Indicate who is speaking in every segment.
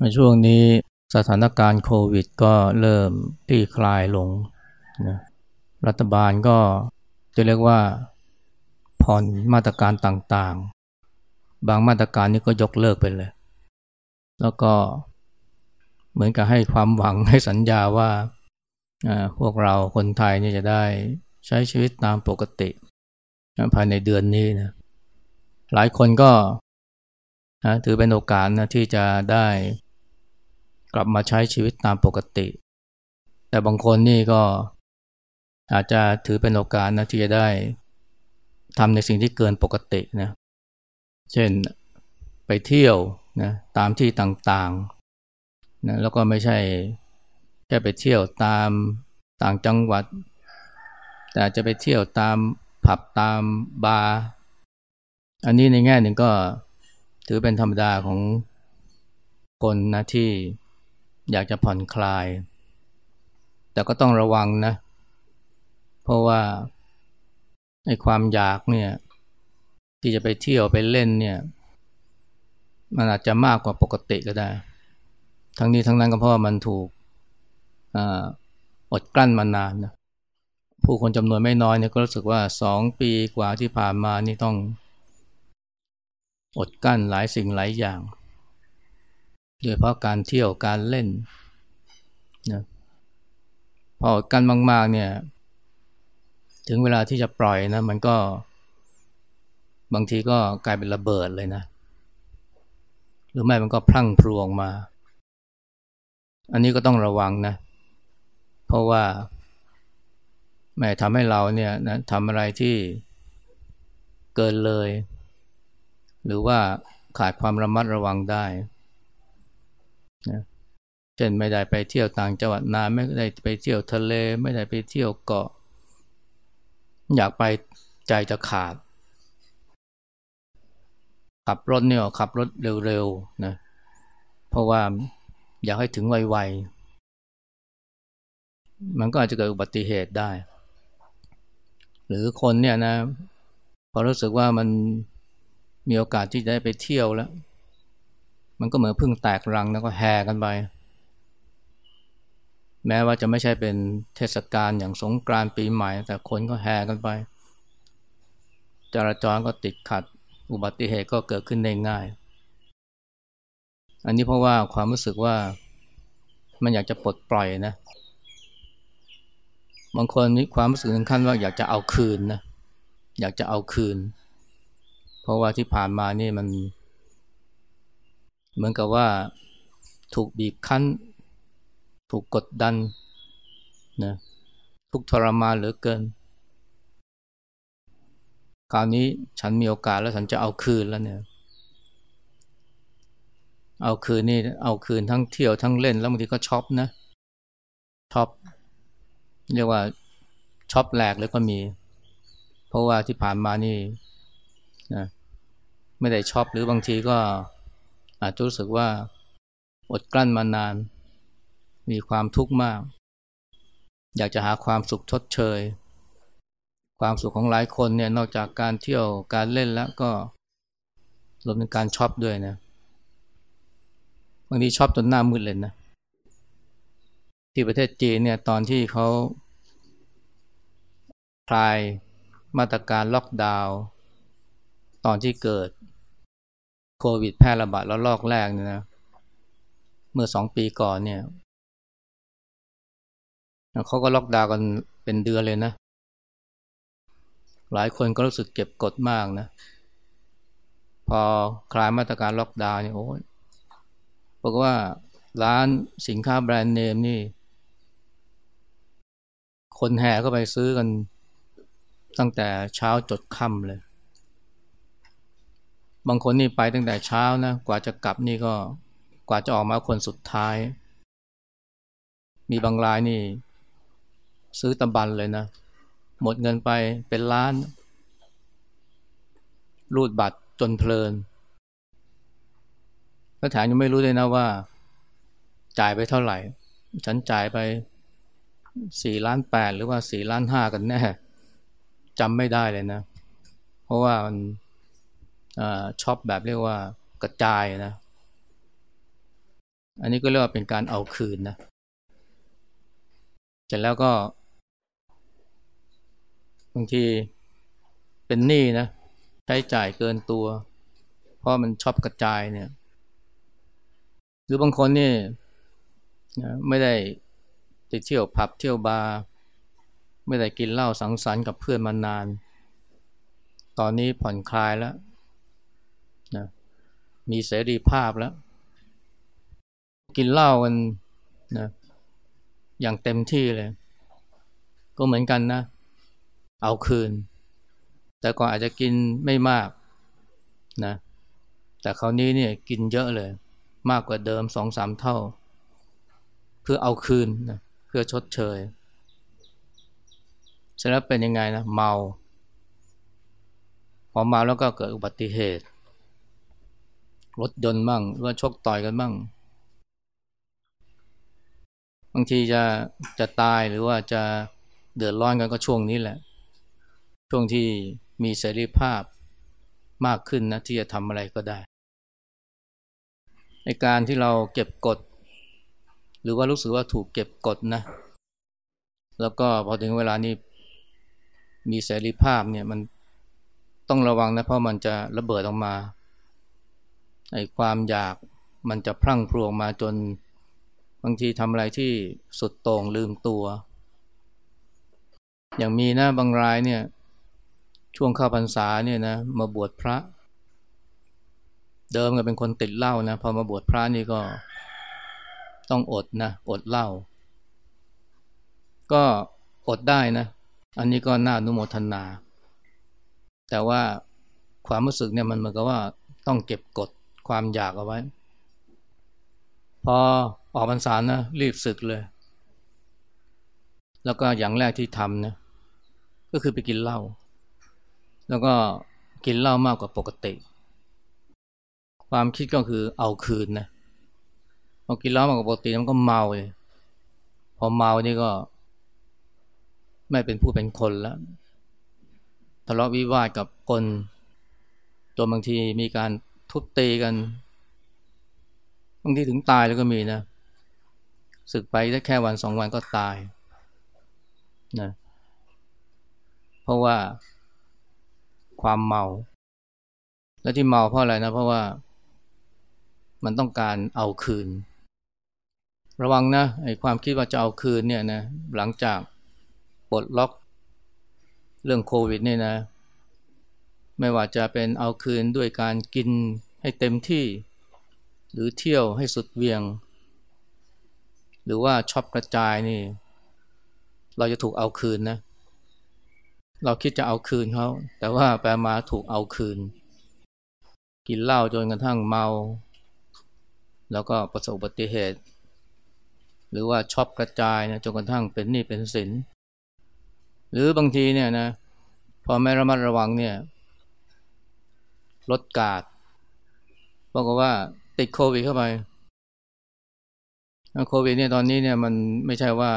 Speaker 1: ในช่วงนี้สถานการณ์โควิดก็เริ่มคลี่คลายลงนะรัฐบาลก็จะเรียกว่าผ่อนมาตรการต่างๆ บางมาตรการนี้ก็ยกเลิกไปเลย แล้วก็เหมือนกับให้ความหวังให้สัญญาว่าพวกเราคนไทยนี่จะได้ใช้ชีวิตตามปกติภายในเดือนนี้นะหลายคนก็ถือเป็นโอกาสนะที่จะได้ กลับมาใช้ชีวิตตามปกติ แต่บางคนนี่ก็อาจจะถือเป็นโอกาสนะที่จะได้ทำในสิ่งที่เกินปกตินะ เช่นไปเที่ยวนะตามที่ต่างๆนะแล้วก็ไม่ใช่แค่ไปเที่ยวตามต่างจังหวัด แต่จะไปเที่ยวตามผับตามบาร์อันนี้ในแง่หนึ่งก็ถือเป็นธรรมดาของคนนะที่ อยากจะผ่อนคลาย แต่ก็ต้องระวังนะ เพราะว่าไอ้ความอยากเนี่ยที่จะไปเที่ยวไปเล่นเนี่ย มันอาจจะมากกว่าปกติก็ได้ ทั้งนี้ทั้งนั้นก็เพราะว่ามันถูกอดกลั้นมานานนะผู้คนจำนวนไม่น้อยเนี่ยก็รู้สึกว่าสองปีกว่าที่ผ่านมานี่ต้อง อดกั้นหลายสิ่งหลายอย่าง โดยเพราะการเที่ยวการเล่นนะพอกันมาก ๆ เนี่ย ถึงเวลาที่จะปล่อยนะ มันก็ บางทีก็กลายเป็นระเบิดเลยนะ หรือไม่มันก็พลั่งพลวงมา อันนี้ก็ต้องระวังนะ เพราะว่าแม่ทำให้เราเนี่ยนะทำอะไรที่เกินเลย หรือว่าขาดความระมัดระวังได้ นะเช่นไม่ได้ไปเที่ยวต่างจังหวัดนานไม่ได้ไปเที่ยวทะเล ไม่ได้ไปเที่ยวเกาะ อยากไปใจจะขาด ขับรถเนี่ยขับรถเร็วๆนะเพราะว่าอยากให้ถึงไวๆมันก็อาจจะเกิดอุบัติเหตุได้ หรือคนเนี่ยนะพอรู้สึกว่ามันมีโอกาสที่จะได้ไปเที่ยวแล้ว มันก็เหมือนพึ่งแตกรังแล้วก็แห่กันไป แม้ว่าจะไม่ใช่เป็นเทศกาลอย่างสงกรานต์ปีใหม่ แต่คนก็แห่กันไป จราจรก็ติดขัด อุบัติเหตุก็เกิดขึ้นได้ง่าย อันนี้เพราะว่าความรู้สึกว่ามันอยากจะปลดปล่อยนะ บางคนมีความรู้สึกถึงขั้นว่าอยากจะเอาคืนนะ อยากจะเอาคืน เพราะว่าที่ผ่านมานี่มัน เหมือนกับว่าถูกบีบคั้น ถูกกดดันนะทุกข์ทรมานเหลือเกิน คราวนี้ฉันมีโอกาสแล้วฉันจะเอาคืนแล้วเนี่ย เอาคืนนี่เอาคืนทั้งเที่ยวทั้งเล่นแล้วบางทีก็ช็อปนะช็อปเรียกว่าช็อปแหลกเลยก็มี เพราะว่าที่ผ่านมานี่นะไม่ได้ช็อปหรือบางทีก็ อาจจะรู้สึกว่าอดกลั้นมานาน มีความทุกข์มาก อยากจะหาความสุขทดเชย ความสุขของหลายคนเนี่ยนอกจากการเที่ยวการเล่นแล้วก็รวมถึงการช็อปด้วยนะบางทีช็อปจนหน้ามืดเลยนะ ที่ประเทศจีนเนี่ยตอนที่เขาคลายมาตรการล็อกดาวน์ตอนที่เกิด โควิดแพร่ระบาดแล้วลอกแรกเนี่ยนะ เมื่อสองปีก่อนเนี่ยเขาก็ล็อกดาวน์กันเป็นเดือนเลยนะ หลายคนก็รู้สึกเก็บกดมากนะ พอคลายมาตรการล็อกดาวน์เนี่ยโอ้ยบอกว่าร้านสินค้าแบรนด์เนมนี่ คนแห่เข้าไปซื้อกันตั้งแต่เช้าจดค่ำเลย บางคนนี่ไปตั้งแต่เช้านะ กว่าจะกลับนี่ก็กว่าจะออกมาคนสุดท้าย มีบางรายนี่ ซื้อตะบันเลยนะ หมดเงินไปเป็นล้าน รูดบัตรจนเพลินแล้วแถมยังไม่รู้เลยนะว่า จ่ายไปเท่าไหร่ ฉันจ่ายไปสี่ล้านแปดหรือว่าสี่ล้านห้ากันแน่จำไม่ได้เลยนะ เพราะว่ามัน ช็อปแบบเรียกว่ากระจายนะ อันนี้ก็เรียกว่าเป็นการเอาคืนนะเสร็จแล้วก็บางทีเป็นหนี้นะใช้จ่ายเกินตัว เพราะมันชอบกระจายเนี่ย หรือบางคนนี่นะไม่ได้ไปเที่ยวผับเที่ยวบาร์ไม่ได้กินเหล้าสังสรรค์กับเพื่อนมานาน ตอนนี้ผ่อนคลายแล้ว มีเสรีภาพแล้ว กินเหล้ากันนะอย่างเต็มที่เลย ก็เหมือนกันนะ เอาคืน แต่ก่อนอาจจะกินไม่มากนะ แต่คราวนี้เนี่ยกินเยอะเลย มากกว่าเดิมสองสามเท่า เพื่อเอาคืนนะเพื่อชดเชยเสร็จแล้วเป็นยังไงนะ เมา พอเมาแล้วก็เกิดอุบัติเหตุ รถยนต์บ้างหรือว่าชกต่อยกันบ้าง บางทีจะจะตายหรือว่าจะเดือดร้อนกันก็ช่วงนี้แหละ ช่วงที่มีเสรีภาพมากขึ้นนะที่จะทำอะไรก็ได้ ในการที่เราเก็บกด หรือว่ารู้สึกว่าถูกเก็บกดนะ แล้วก็พอถึงเวลานี้มีเสรีภาพเนี่ยมันต้องระวังนะเพราะมันจะระเบิดออกมา ไอ้ความอยากมันจะพรั่งพรวงมาจนบางทีทำอะไรที่สุดโต่งลืมตัว อย่างมีนะบางรายเนี่ย ช่วงเข้าพรรษาเนี่ยนะมาบวชพระ เดิมก็เป็นคนติดเหล้านะพอมาบวชพระนี่ก็ต้องอดนะอดเหล้าก็อดได้นะ อันนี้ก็น่านุโมทนา แต่ว่าความรู้สึกเนี่ยมันเหมือนกับว่าต้องเก็บกด ความอยากเอาไว้ พอออกพรรษานะรีบสึกเลย แล้วก็อย่างแรกที่ทำนะก็คือไปกินเหล้าแล้วก็กินเหล้ามากกว่าปกติ ความคิดก็คือเอาคืนนะพอกินเหล้ามากกว่าปกติมันก็เมาเลยพอเมานี่ก็ ไม่เป็นผู้เป็นคนแล้วทะเลาะวิวาทกับคนจนบางทีมีการ ทุบตีกันบางทีถึงตายแล้วก็มีนะศึกไปได้แค่วันสองวันก็ตายนะเพราะว่าความเมา และที่เมาเพราะอะไรนะ เพราะว่ามันต้องการเอาคืน ระวังนะไอ้ความคิดว่าจะเอาคืนเนี่ยนะหลังจากปลดล็อกเรื่องโควิดนี่นะ ไม่ว่าจะเป็นเอาคืนด้วยการกินให้เต็มที่ หรือเที่ยวให้สุดเวียง หรือว่าช็อปกระจายนี่ เราจะถูกเอาคืนนะ เราคิดจะเอาคืนเขาแต่ว่าแปลมาถูกเอาคืน กินเหล้าจนกระทั่งเมา แล้วก็ประสบอุบัติเหตุ หรือว่าช็อปกระจายนะจนกระทั่งเป็นหนี้เป็นสินหรือบางทีเนี่ยนะพอไม่ระมัดระวังเนี่ย ลดกาดบอกว่าติดโควิดเข้าไปโควิดเนี่ยตอนนี้เนี่ยมันไม่ใช่ว่า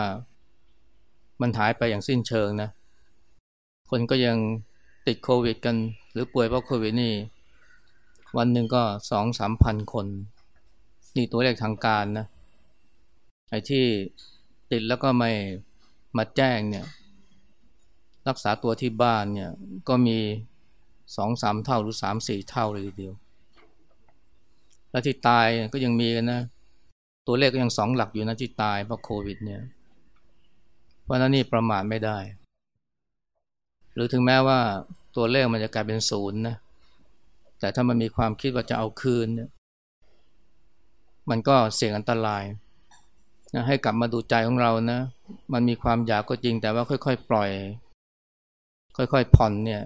Speaker 1: มันหายไปอย่างสิ้นเชิงนะ คนก็ยังติดโควิดกัน หรือป่วยเพราะโควิดนี่ วันหนึ่งก็สองสามพันคน นี่ตัวเลขทางการนะไอ้ที่ติดแล้วก็ไม่มาแจ้งเนี่ย รักษาตัวที่บ้านเนี่ยก็มี สองสามเท่าหรือสามสี่เท่าเลยทีเดียว แล้วที่ตายก็ยังมีกันนะ ตัวเลขก็ยังสองหลักอยู่นะที่ตายเพราะโควิดเนี่ย เพราะนั้นนี่ประมาทไม่ได้ หรือถึงแม้ว่าตัวเลขมันจะกลายเป็นศูนย์นะ แต่ถ้ามันมีความคิดว่าจะเอาคืนเนี่ย มันก็เสี่ยงอันตรายนะให้กลับมาดูใจของเรานะ มันมีความอยากก็จริงแต่ว่าค่อยๆ ปล่อย ค่อยๆ ผ่อนเนี่ย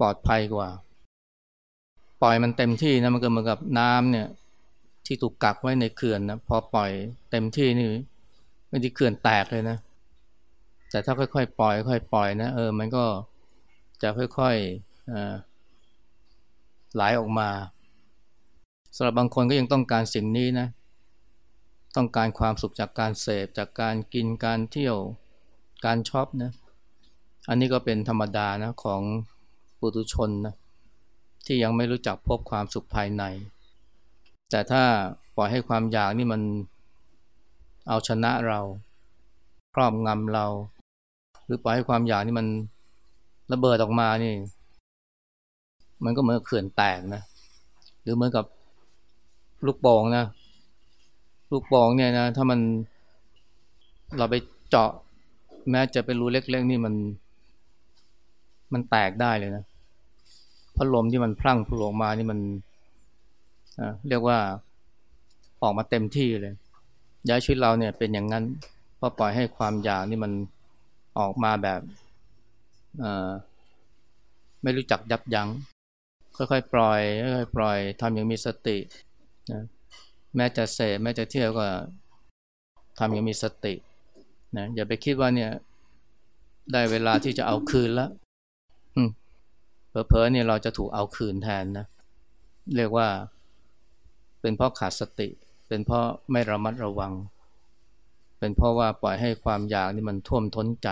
Speaker 1: ปลอดภัยกว่า ปล่อยมันเต็มที่นะมันก็เหมือนกับน้ำเนี่ย ที่ถูกกักไว้ในเขื่อนนะพอปล่อยเต็มที่นี่ม่ได้เขื่อนแตกเลยนะ แต่ถ้าค่อยๆปล่อยค่อยปล่อยนะเออ มันก็จะค่อยๆไหลออกมาสำหรับบางคนก็ยังต้องการสิ่งนี้นะ ต้องการความสุขจากการเสพจากการกินการเที่ยวการช็อปนะ อันนี้ก็เป็นธรรมดานะของ ปุถุชนนะที่ยังไม่รู้จักพบความสุขภายใน แต่ถ้าปล่อยให้ความอยากนี่มันเอาชนะเราครอบงำเรา หรือปล่อยให้ความอยากนี่มันระเบิดออกมานี่ มันก็เหมือนเขื่อนแตกนะหรือเหมือนกับลูกโป่งนะลูกโป่งเนี่ยนะ ถ้ามันเราไปเจาะ แม้จะเป็นรูเล็กๆนี่มัน มันแตกได้เลยนะ พัดลมที่มันพลั่งพลงมานี่มันเรียกว่าออกมาเต็มที่เลยย้ายชีวิตเราเนี่ยเป็นอย่างนั้นเพราะปล่อยให้ความอยากนี่มันออกมาแบบไม่รู้จักยับยัง้งค่อยๆปล่อยค่อยๆปล่อยทำอย่างมีสตินะแม้จะเสพแม้จะเที่ยวก็ทำอย่างมีสตินะอย่าไปคิดว่าเนี่ย ได้เวลาที่จะเอาคืนแล้ว เพอๆเนี่ยเราจะถูกเอาคืนแทนนะ เรียกว่าเป็นเพราะขาดสติ เป็นเพราะไม่ระมัดระวัง เป็นเพราะว่าปล่อยให้ความอยากนี่มันท่วมท้นใจ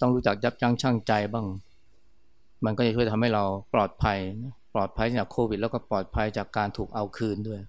Speaker 1: ต้องรู้จักยับยั้งชั่งใจบ้าง มันก็จะช่วยทำให้เราปลอดภัย ปลอดภัยจากโควิด แล้วก็ปลอดภัยจากการถูกเอาคืนด้วย